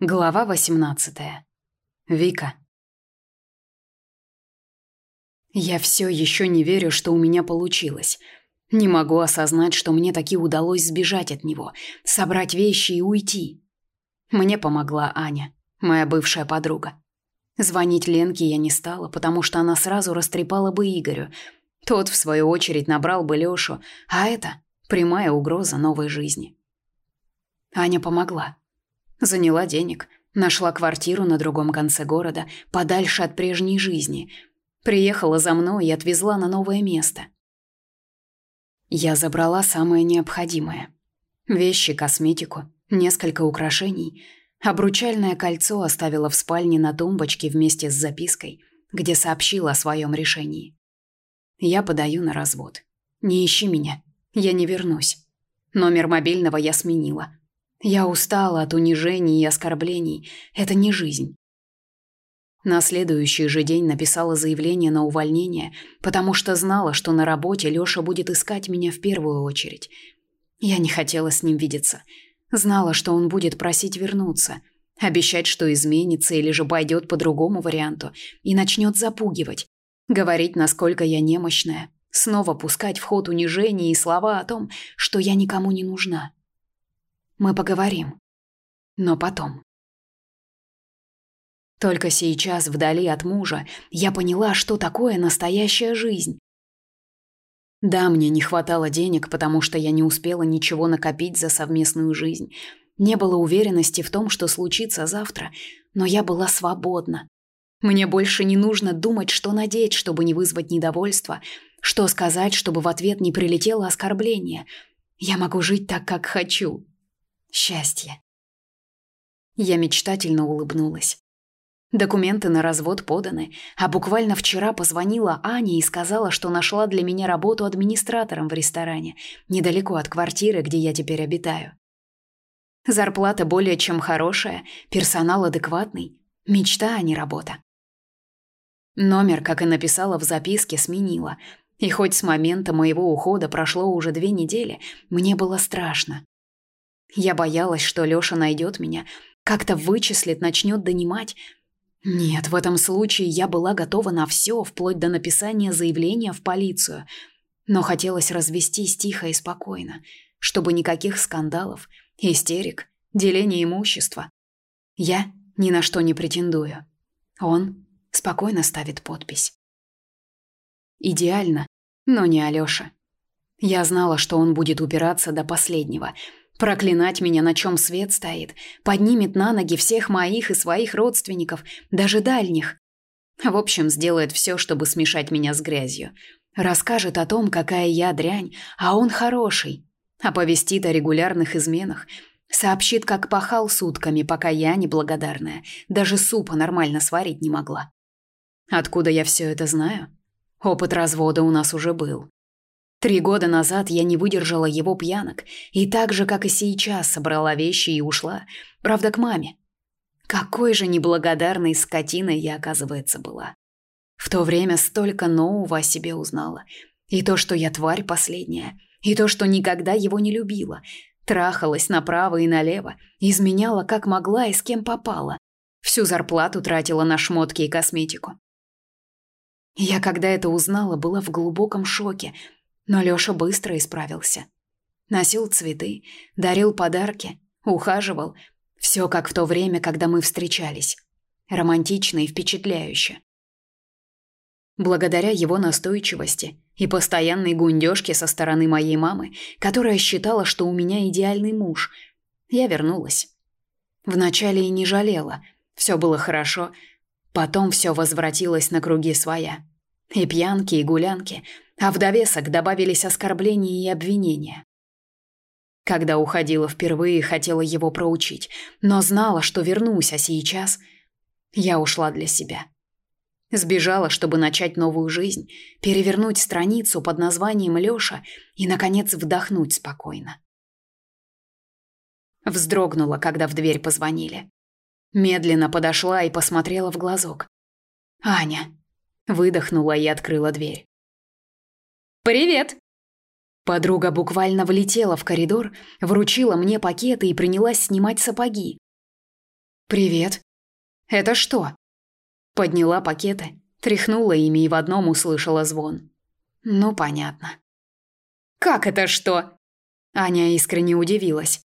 Глава 18. Вика. Я все еще не верю, что у меня получилось. Не могу осознать, что мне таки удалось сбежать от него, собрать вещи и уйти. Мне помогла Аня, моя бывшая подруга. Звонить Ленке я не стала, потому что она сразу растрепала бы Игорю. Тот, в свою очередь, набрал бы Лешу, а это прямая угроза новой жизни. Аня помогла. Заняла денег, нашла квартиру на другом конце города, подальше от прежней жизни. Приехала за мной и отвезла на новое место. Я забрала самое необходимое. Вещи, косметику, несколько украшений. Обручальное кольцо оставила в спальне на тумбочке вместе с запиской, где сообщила о своем решении. Я подаю на развод. Не ищи меня. Я не вернусь. Номер мобильного я сменила. Я устала от унижений и оскорблений. Это не жизнь. На следующий же день написала заявление на увольнение, потому что знала, что на работе Лёша будет искать меня в первую очередь. Я не хотела с ним видеться. Знала, что он будет просить вернуться, обещать, что изменится или же пойдет по другому варианту и начнет запугивать, говорить, насколько я немощная, снова пускать в ход унижения и слова о том, что я никому не нужна. Мы поговорим. Но потом. Только сейчас, вдали от мужа, я поняла, что такое настоящая жизнь. Да, мне не хватало денег, потому что я не успела ничего накопить за совместную жизнь. Не было уверенности в том, что случится завтра, но я была свободна. Мне больше не нужно думать, что надеть, чтобы не вызвать недовольство, что сказать, чтобы в ответ не прилетело оскорбление. Я могу жить так, как хочу счастье. Я мечтательно улыбнулась. Документы на развод поданы, а буквально вчера позвонила Аня и сказала, что нашла для меня работу администратором в ресторане, недалеко от квартиры, где я теперь обитаю. Зарплата более чем хорошая, персонал адекватный. Мечта, а не работа. Номер, как и написала в записке, сменила. И хоть с момента моего ухода прошло уже две недели, мне было страшно. Я боялась, что Лёша найдет меня, как-то вычислит, начнет донимать. Нет, в этом случае я была готова на все, вплоть до написания заявления в полицию. Но хотелось развестись тихо и спокойно, чтобы никаких скандалов, истерик, деления имущества. Я ни на что не претендую. Он спокойно ставит подпись. Идеально, но не Алёша. Я знала, что он будет упираться до последнего — Проклинать меня, на чем свет стоит, поднимет на ноги всех моих и своих родственников, даже дальних. В общем, сделает все, чтобы смешать меня с грязью. Расскажет о том, какая я дрянь, а он хороший. Оповестит о регулярных изменах. Сообщит, как пахал сутками, пока я неблагодарная. Даже супа нормально сварить не могла. Откуда я все это знаю? Опыт развода у нас уже был. Три года назад я не выдержала его пьянок и так же, как и сейчас, собрала вещи и ушла. Правда, к маме. Какой же неблагодарной скотиной я, оказывается, была. В то время столько нового о себе узнала. И то, что я тварь последняя, и то, что никогда его не любила, трахалась направо и налево, изменяла как могла и с кем попала. Всю зарплату тратила на шмотки и косметику. Я, когда это узнала, была в глубоком шоке – но Лёша быстро исправился. Носил цветы, дарил подарки, ухаживал. всё как в то время, когда мы встречались. Романтично и впечатляюще. Благодаря его настойчивости и постоянной гундёжке со стороны моей мамы, которая считала, что у меня идеальный муж, я вернулась. Вначале и не жалела, всё было хорошо, потом всё возвратилось на круги своя. И пьянки, и гулянки – а в довесок добавились оскорбления и обвинения. Когда уходила впервые, хотела его проучить, но знала, что вернусь, а сейчас я ушла для себя. Сбежала, чтобы начать новую жизнь, перевернуть страницу под названием Лёша и, наконец, вдохнуть спокойно. Вздрогнула, когда в дверь позвонили. Медленно подошла и посмотрела в глазок. «Аня!» Выдохнула и открыла дверь. «Привет!» Подруга буквально влетела в коридор, вручила мне пакеты и принялась снимать сапоги. «Привет!» «Это что?» Подняла пакеты, тряхнула ими и в одном услышала звон. «Ну, понятно». «Как это что?» Аня искренне удивилась.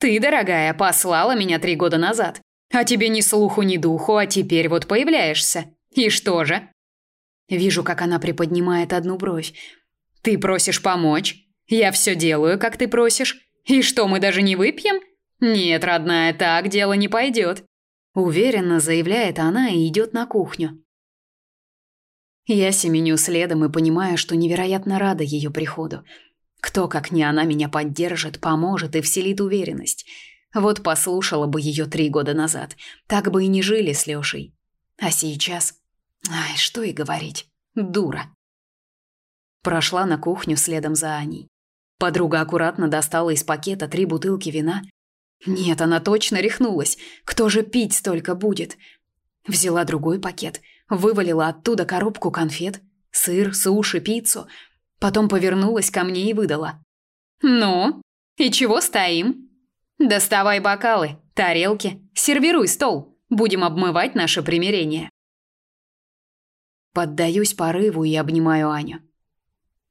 «Ты, дорогая, послала меня три года назад. А тебе ни слуху, ни духу, а теперь вот появляешься. И что же?» Вижу, как она приподнимает одну бровь. Ты просишь помочь. Я все делаю, как ты просишь. И что, мы даже не выпьем? Нет, родная, так дело не пойдет. Уверенно заявляет она и идет на кухню. Я семеню следом и понимаю, что невероятно рада ее приходу. Кто, как не она, меня поддержит, поможет и вселит уверенность. Вот послушала бы ее три года назад, так бы и не жили с Лешей. А сейчас... Ай, что и говорить. Дура. Прошла на кухню следом за Аней. Подруга аккуратно достала из пакета три бутылки вина. Нет, она точно рехнулась. Кто же пить столько будет? Взяла другой пакет, вывалила оттуда коробку конфет, сыр, суши, пиццу. Потом повернулась ко мне и выдала. «Ну, и чего стоим? Доставай бокалы, тарелки, сервируй стол. Будем обмывать наше примирение». Поддаюсь порыву и обнимаю Аню.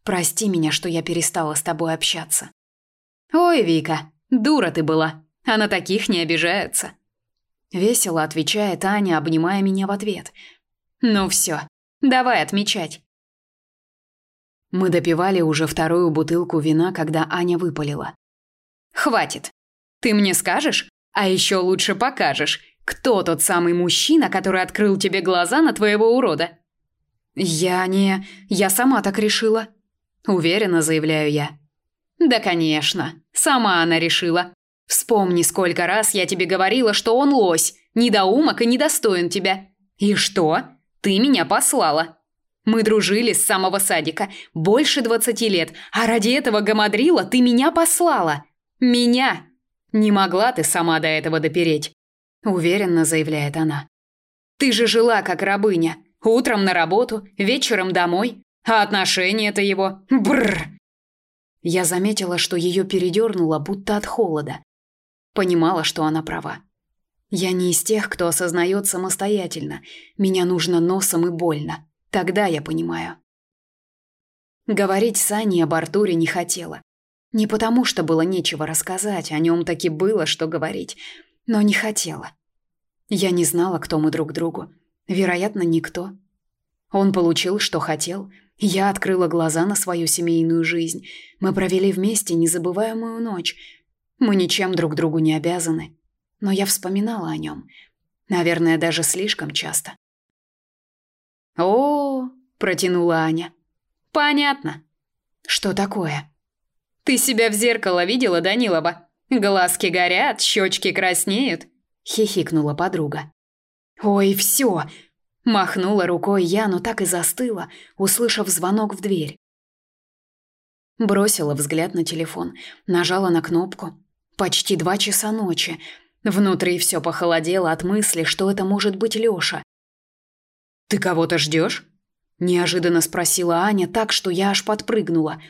Прости меня, что я перестала с тобой общаться. Ой, Вика, дура ты была. Она таких не обижается. Весело отвечает Аня, обнимая меня в ответ. Ну все, давай отмечать. Мы допивали уже вторую бутылку вина, когда Аня выпалила. Хватит. Ты мне скажешь, а еще лучше покажешь, кто тот самый мужчина, который открыл тебе глаза на твоего урода. Я не, я сама так решила. Уверенно заявляю я. Да, конечно. Сама она решила. Вспомни, сколько раз я тебе говорила, что он лось, недоумок и недостоин тебя. И что? Ты меня послала. Мы дружили с самого садика, больше двадцати лет, а ради этого гамадрила ты меня послала. Меня. Не могла ты сама до этого допереть, уверенно заявляет она. Ты же жила как рабыня, утром на работу, вечером домой, а отношение это его... Бррр!» Я заметила, что ее передернуло, будто от холода. Понимала, что она права. Я не из тех, кто осознает самостоятельно. Меня нужно носом и больно. Тогда я понимаю. Говорить с Аней об Артуре не хотела. Не потому, что было нечего рассказать, о нем таки было, что говорить, но не хотела. Я не знала, кто мы друг другу. Вероятно, никто. Он получил, что хотел, я открыла глаза на свою семейную жизнь. Мы провели вместе незабываемую ночь. Мы ничем друг другу не обязаны. Но я вспоминала о нем. Наверное, даже слишком часто. «О, -о, -о, протянула Аня. «Понятно». «Что такое?» «Ты себя в зеркало видела, Данилова? Глазки горят, щечки краснеют», — хихикнула подруга. «Ой, все!» Махнула рукой я, но так и застыла, услышав звонок в дверь. Бросила взгляд на телефон, нажала на кнопку. Почти два часа ночи. Внутри все похолодело от мысли, что это может быть Лёша. «Ты кого-то ждешь? неожиданно спросила Аня так, что я аж подпрыгнула.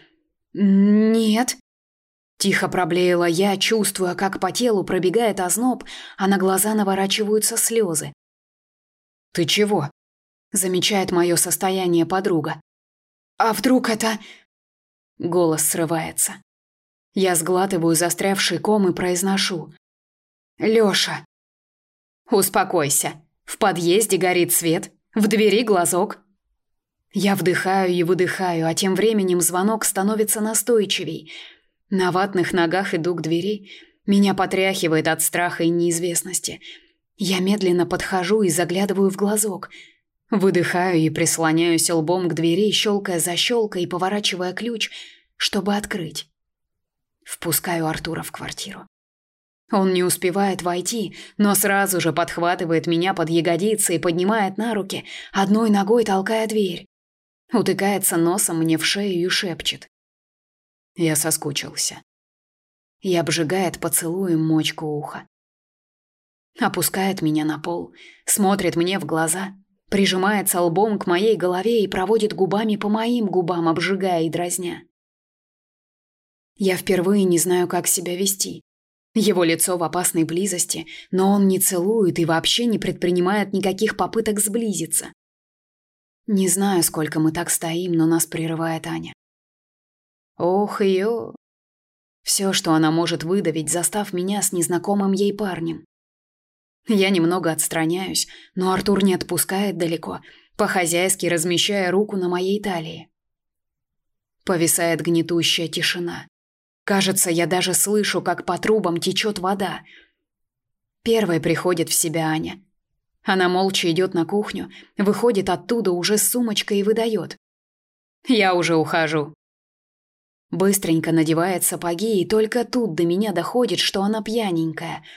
«Нет». Тихо проблеяла я, чувствуя, как по телу пробегает озноб, а на глаза наворачиваются слезы. «Ты чего?» – замечает мое состояние подруга. «А вдруг это...» Голос срывается. Я сглатываю застрявший ком и произношу. «Лёша!» «Успокойся. В подъезде горит свет, в двери глазок». Я вдыхаю и выдыхаю, а тем временем звонок становится настойчивей. На ватных ногах иду к двери. Меня потряхивает от страха и неизвестности – я медленно подхожу и заглядываю в глазок. Выдыхаю и прислоняюсь лбом к двери, щелкая за щелкой и поворачивая ключ, чтобы открыть. Впускаю Артура в квартиру. Он не успевает войти, но сразу же подхватывает меня под ягодицы и поднимает на руки, одной ногой толкая дверь. Утыкается носом мне в шею и шепчет. Я соскучился. И обжигает поцелуем мочку уха опускает меня на пол, смотрит мне в глаза, прижимается лбом к моей голове и проводит губами по моим губам, обжигая и дразня. Я впервые не знаю, как себя вести. Его лицо в опасной близости, но он не целует и вообще не предпринимает никаких попыток сблизиться. Не знаю, сколько мы так стоим, но нас прерывает Аня. Ох, ее. Все, что она может выдавить, застав меня с незнакомым ей парнем. Я немного отстраняюсь, но Артур не отпускает далеко, по-хозяйски размещая руку на моей талии. Повисает гнетущая тишина. Кажется, я даже слышу, как по трубам течет вода. Первой приходит в себя Аня. Она молча идет на кухню, выходит оттуда уже с сумочкой и выдает. «Я уже ухожу». Быстренько надевает сапоги, и только тут до меня доходит, что она пьяненькая –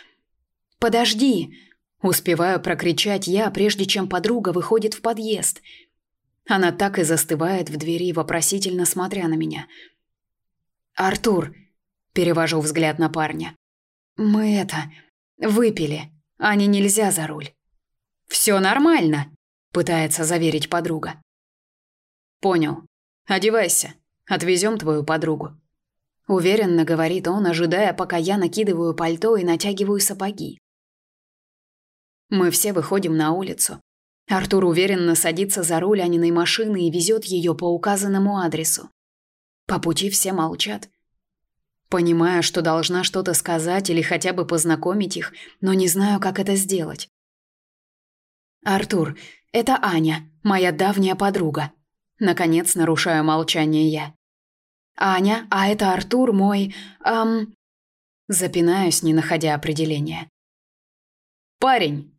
«Подожди!» Успеваю прокричать я, прежде чем подруга выходит в подъезд. Она так и застывает в двери, вопросительно смотря на меня. «Артур!» – перевожу взгляд на парня. «Мы это... выпили. они нельзя за руль». «Все нормально!» – пытается заверить подруга. «Понял. Одевайся. Отвезем твою подругу». Уверенно говорит он, ожидая, пока я накидываю пальто и натягиваю сапоги. Мы все выходим на улицу. Артур уверенно садится за руль Аниной машины и везет ее по указанному адресу. По пути все молчат. понимая, что должна что-то сказать или хотя бы познакомить их, но не знаю, как это сделать. «Артур, это Аня, моя давняя подруга». Наконец нарушаю молчание я. «Аня, а это Артур мой... эм...» Запинаюсь, не находя определения. «Парень!»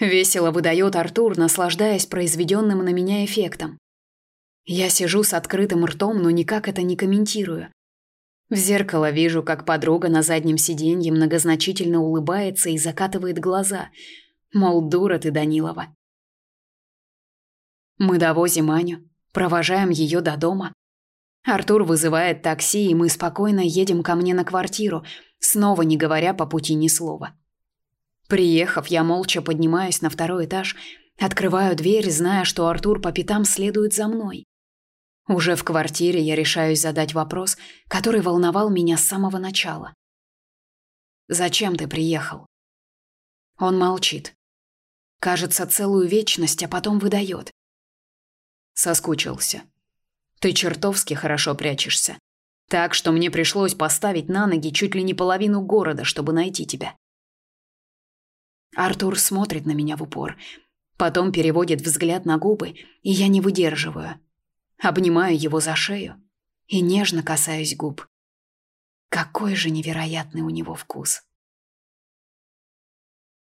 Весело выдает Артур, наслаждаясь произведенным на меня эффектом. Я сижу с открытым ртом, но никак это не комментирую. В зеркало вижу, как подруга на заднем сиденье многозначительно улыбается и закатывает глаза. Мол, дура ты, Данилова. Мы довозим Аню, провожаем ее до дома. Артур вызывает такси, и мы спокойно едем ко мне на квартиру, снова не говоря по пути ни слова. Приехав, я молча поднимаюсь на второй этаж, открываю дверь, зная, что Артур по пятам следует за мной. Уже в квартире я решаюсь задать вопрос, который волновал меня с самого начала. «Зачем ты приехал?» Он молчит. Кажется, целую вечность, а потом выдает. Соскучился. Ты чертовски хорошо прячешься. Так что мне пришлось поставить на ноги чуть ли не половину города, чтобы найти тебя. Артур смотрит на меня в упор. Потом переводит взгляд на губы, и я не выдерживаю. Обнимаю его за шею и нежно касаюсь губ. Какой же невероятный у него вкус.